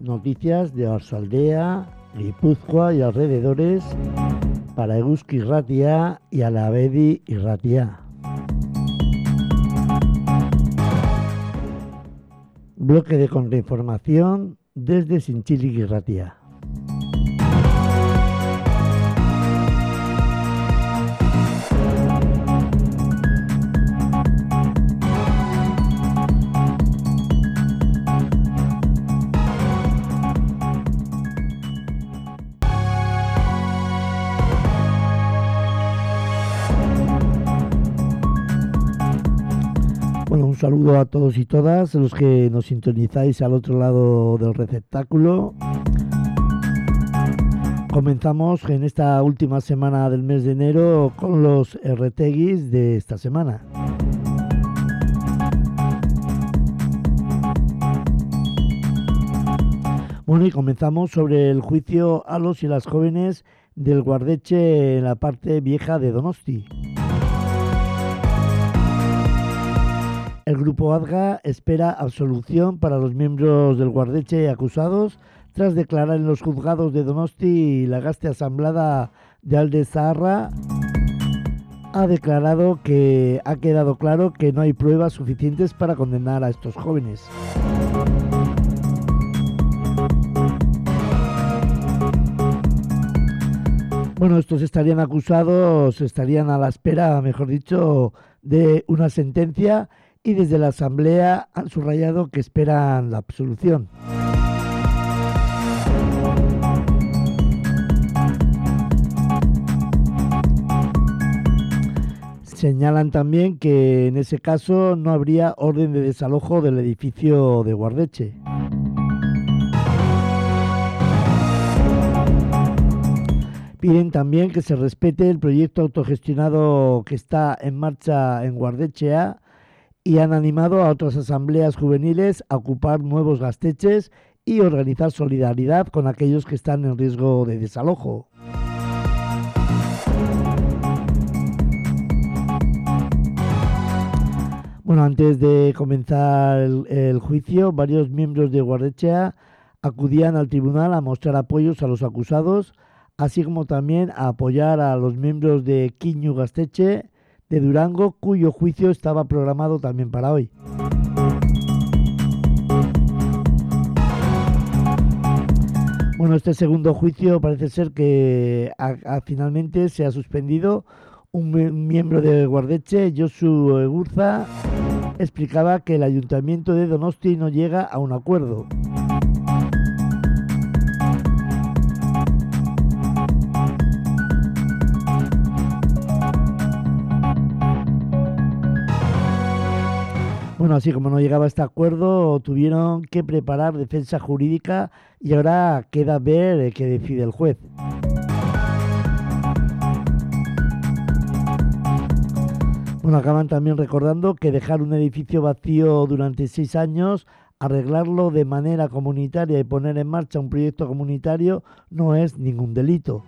Noticias de Orsaldea, Guipúzcoa y alrededores para Eguski Ratia y Alavedi y Ratia. Bloque de contrainformación desde Sinchili y. saludo a todos y todas los que nos sintonizáis al otro lado del receptáculo. Comenzamos en esta última semana del mes de enero con los RTGs de esta semana. Bueno, y comenzamos sobre el juicio a los y las jóvenes del Guardeche en la parte vieja de Donosti. Grupo ADGA espera absolución para los miembros del Guardeche acusados tras declarar en los juzgados de Donosti y la gaste asamblada de Alde ha declarado que ha quedado claro que no hay pruebas suficientes para condenar a estos jóvenes. Bueno, estos estarían acusados, estarían a la espera, mejor dicho, de una sentencia y desde la Asamblea han subrayado que esperan la absolución. Señalan también que en ese caso no habría orden de desalojo del edificio de Guardeche. Piden también que se respete el proyecto autogestionado que está en marcha en Guardechea y han animado a otras asambleas juveniles a ocupar nuevos gasteches y organizar solidaridad con aquellos que están en riesgo de desalojo. Bueno, antes de comenzar el, juicio, varios miembros de Guardechea acudían al tribunal a mostrar apoyos a los acusados, así como también a apoyar a los miembros de Quiñu Gasteche de Durango, cuyo juicio estaba programado también para hoy. Bueno, este segundo juicio parece ser que finalmente se ha suspendido. Un miembro de Guardeche, Josu Egurza, explicaba que el ayuntamiento de Donosti no llega a un acuerdo. Bueno, así como no llegaba a este acuerdo, tuvieron que preparar defensa jurídica y ahora queda ver qué decide el juez. Bueno, acaban también recordando que dejar un edificio vacío durante seis años, arreglarlo de manera comunitaria y poner en marcha un proyecto comunitario no es ningún delito.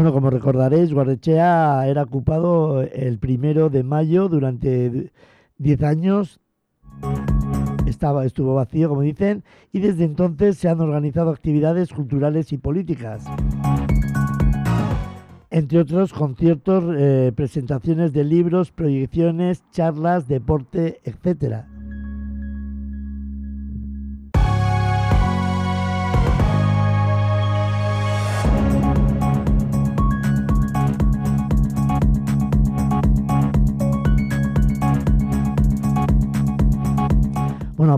Bueno, como recordaréis, Guarrechea era ocupado el primero de mayo durante 10 años. Estaba, estuvo vacío, como dicen, y desde entonces se han organizado actividades culturales y políticas. Entre otros, conciertos, eh, presentaciones de libros, proyecciones, charlas, deporte, etcétera.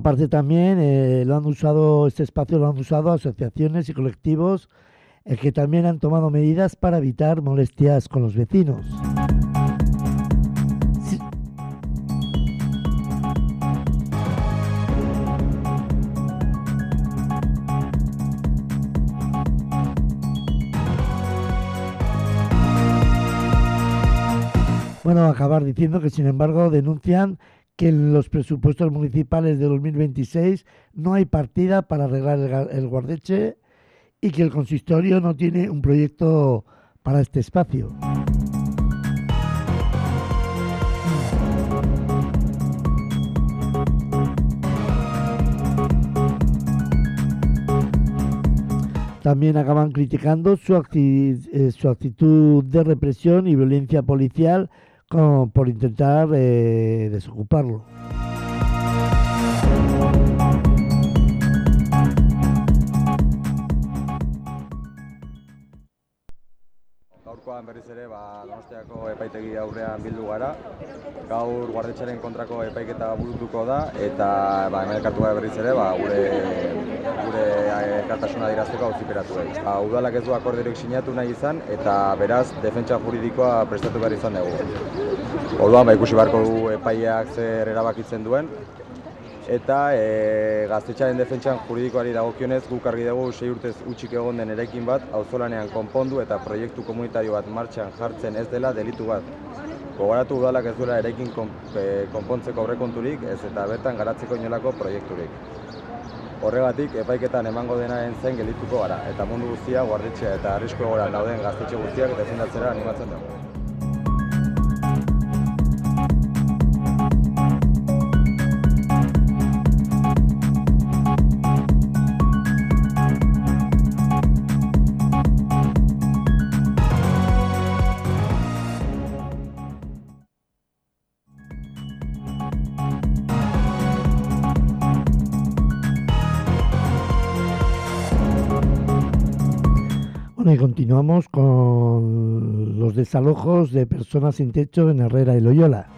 Aparte también eh, lo han usado, este espacio lo han usado asociaciones y colectivos eh, que también han tomado medidas para evitar molestias con los vecinos. Bueno, acabar diciendo que sin embargo denuncian que en los presupuestos municipales de 2026 no hay partida para arreglar el, guardeche y que el consistorio no tiene un proyecto para este espacio. También acaban criticando su, eh, su actitud de represión y violencia policial por intentar eh, desocuparlo. Gaurkoan berriz ere ba, Donostiako epaitegi aurrean bildu gara. Gaur guardetxaren kontrako epaiketa burutuko da eta ba, hemen elkartu gara berriz ere ba, gure gure elkartasuna dirazteko hau ziperatu ba, udalak ez du akorderik sinatu nahi izan eta beraz defentsa juridikoa prestatu behar izan dugu. Orduan ba, ikusi beharko du epaiak zer erabakitzen duen, eta e, gaztetxaren defentsan juridikoari dagokionez guk argi dugu sei urtez utxik egon den erekin bat auzolanean konpondu eta proiektu komunitario bat martxan jartzen ez dela delitu bat. Gogoratu udalak ez duela erekin e, konpontzeko aurrekonturik ez eta bertan garatzeko inolako proiekturik. Horregatik, epaiketan emango denaren zen gelituko gara, eta mundu guztia, guardetxea eta arrisko egoran dauden gaztetxe guztiak defendatzera animatzen dugu. Continuamos con los desalojos de personas sin techo en Herrera y Loyola.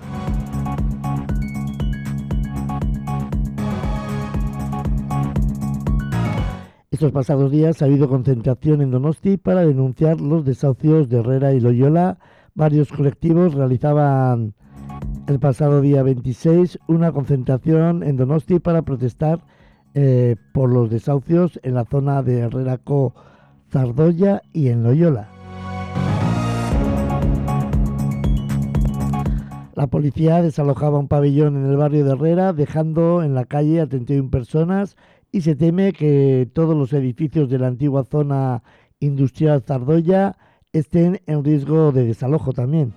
Estos pasados días ha habido concentración en Donosti para denunciar los desahucios de Herrera y Loyola. Varios colectivos realizaban el pasado día 26 una concentración en Donosti para protestar eh, por los desahucios en la zona de Herrera Co Zardoya y en Loyola. La policía desalojaba un pabellón en el barrio de Herrera, dejando en la calle a 31 personas y se teme que todos los edificios de la antigua zona industrial Zardoya estén en riesgo de desalojo también.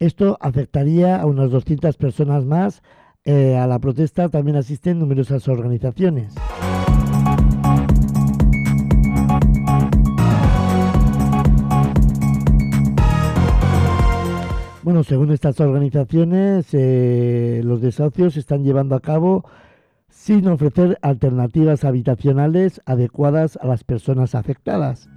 Esto afectaría a unas 200 personas más. Eh, a la protesta también asisten numerosas organizaciones. Según estas organizaciones, eh, los desahucios se están llevando a cabo sin ofrecer alternativas habitacionales adecuadas a las personas afectadas.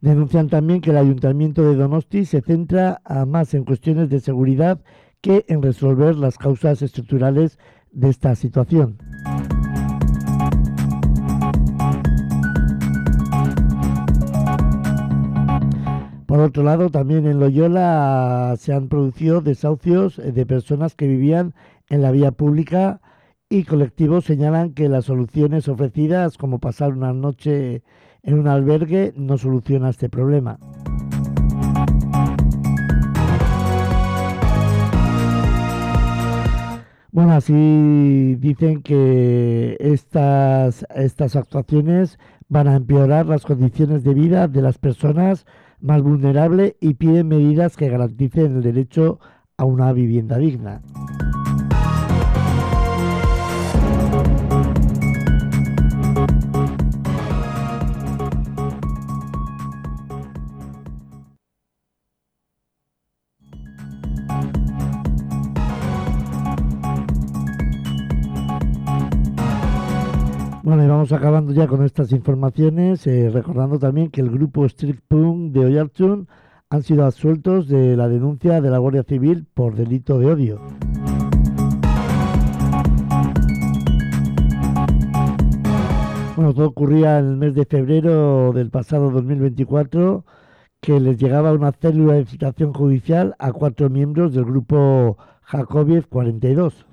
Denuncian también que el Ayuntamiento de Donosti se centra más en cuestiones de seguridad que en resolver las causas estructurales de esta situación. Por otro lado, también en Loyola se han producido desahucios de personas que vivían en la vía pública y colectivos señalan que las soluciones ofrecidas, como pasar una noche en un albergue, no soluciona este problema. Bueno, así dicen que estas, estas actuaciones van a empeorar las condiciones de vida de las personas más vulnerable y piden medidas que garanticen el derecho a una vivienda digna. Bueno, y vamos acabando ya con estas informaciones, eh, recordando también que el grupo Street Punk de Oyarchun han sido absueltos de la denuncia de la Guardia Civil por delito de odio. Bueno, todo ocurría en el mes de febrero del pasado 2024, que les llegaba una célula de citación judicial a cuatro miembros del grupo Jacobiev 42.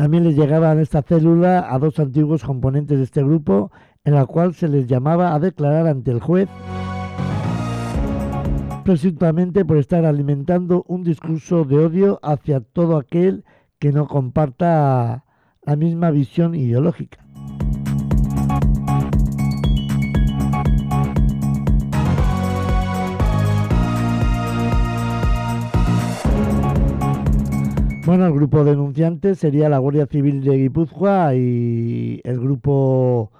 También les llegaba en esta célula a dos antiguos componentes de este grupo, en la cual se les llamaba a declarar ante el juez presuntamente por estar alimentando un discurso de odio hacia todo aquel que no comparta la misma visión ideológica. El grupo denunciante sería la Guardia Civil de Guipúzcoa y el grupo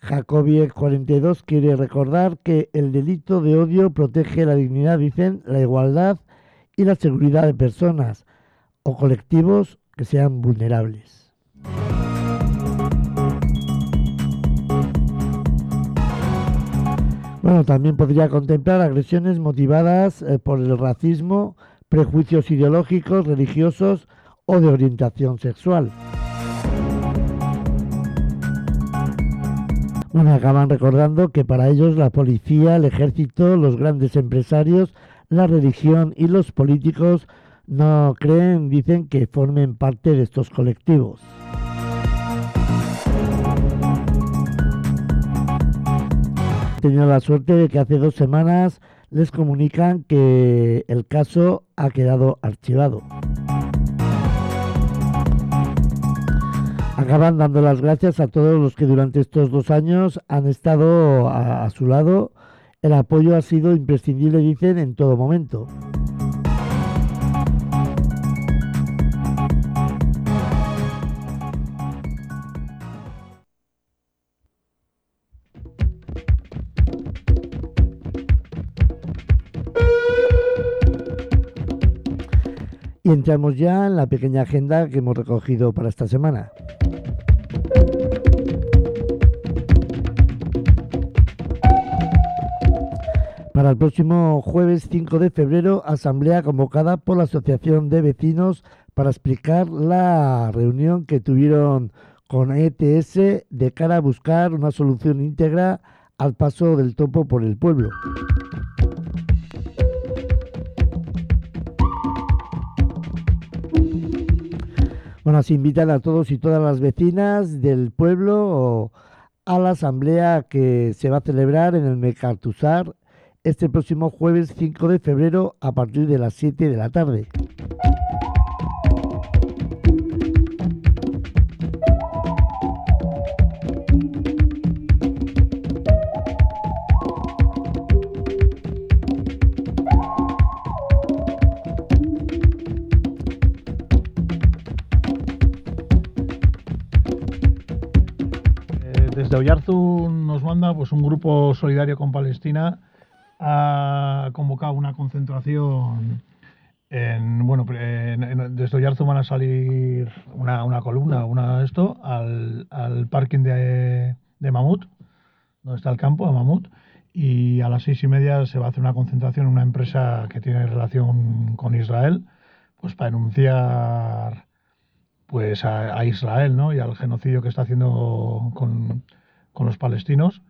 Jacobi 42 quiere recordar que el delito de odio protege la dignidad, dicen, la igualdad y la seguridad de personas o colectivos que sean vulnerables. Bueno, también podría contemplar agresiones motivadas eh, por el racismo, prejuicios ideológicos, religiosos o de orientación sexual. Bueno, acaban recordando que para ellos la policía, el ejército, los grandes empresarios, la religión y los políticos no creen, dicen que formen parte de estos colectivos. He tenido la suerte de que hace dos semanas les comunican que el caso ha quedado archivado. acaban dando las gracias a todos los que durante estos dos años han estado a, su lado. El apoyo ha sido imprescindible, dicen, en todo momento. Y entramos ya en la pequeña agenda que hemos recogido para esta semana. Para el próximo jueves 5 de febrero, asamblea convocada por la Asociación de Vecinos para explicar la reunión que tuvieron con ETS de cara a buscar una solución íntegra al paso del topo por el pueblo. Bueno, se invitan a todos y todas las vecinas del pueblo a la asamblea que se va a celebrar en el Mecartuzar este próximo jueves 5 de febrero a partir de las 7 de la tarde. Desde Oyarzún nos manda pues un grupo solidario con Palestina ha convocado una concentración en, bueno, en, desde Oyarzo van a salir una, columna, una esto, al, parking de, de, Mamut, donde está el campo de Mamut, y a las seis y media se va a hacer una concentración en una empresa que tiene relación con Israel, pues para denunciar pues a, a Israel, ¿no? Y al genocidio que está haciendo con, con los palestinos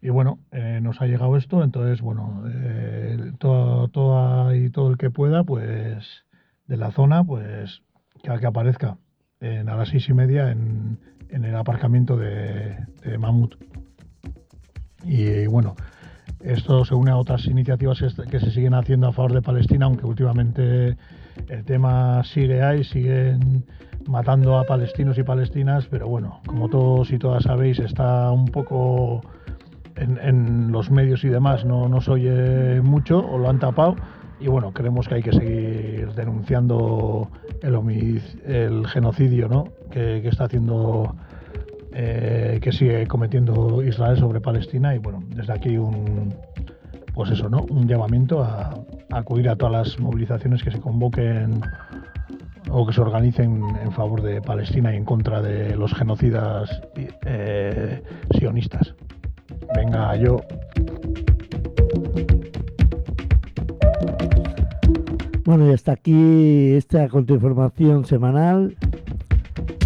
y bueno, eh, nos ha llegado esto, entonces, bueno, eh, todo, y todo el que pueda, pues, de la zona, pues, que, que aparezca en, a las seis y media en, en el aparcamiento de, de Mamut. Y, bueno, esto se une a otras iniciativas que se siguen haciendo a favor de Palestina, aunque últimamente el tema sigue ahí, siguen matando a palestinos y palestinas, pero bueno, como todos y todas sabéis, está un poco en, los medios y demás no, no se oye mucho o lo han tapado y bueno, creemos que hay que seguir denunciando el, el genocidio ¿no? que, está haciendo, eh, que sigue cometiendo Israel sobre Palestina y bueno, desde aquí un, pues eso, ¿no? un llamamiento a, acudir a todas las movilizaciones que se convoquen o que se organicen en favor de Palestina y en contra de los genocidas eh, sionistas. Venga, yo. Bueno, y hasta aquí esta contrainformación semanal.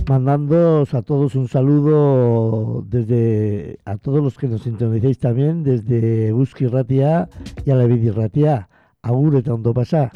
Mandándoos a todos un saludo desde a todos los que nos sintonicéis también desde Busqui Ratia y a la Ratia. Agur eta ondo pasa.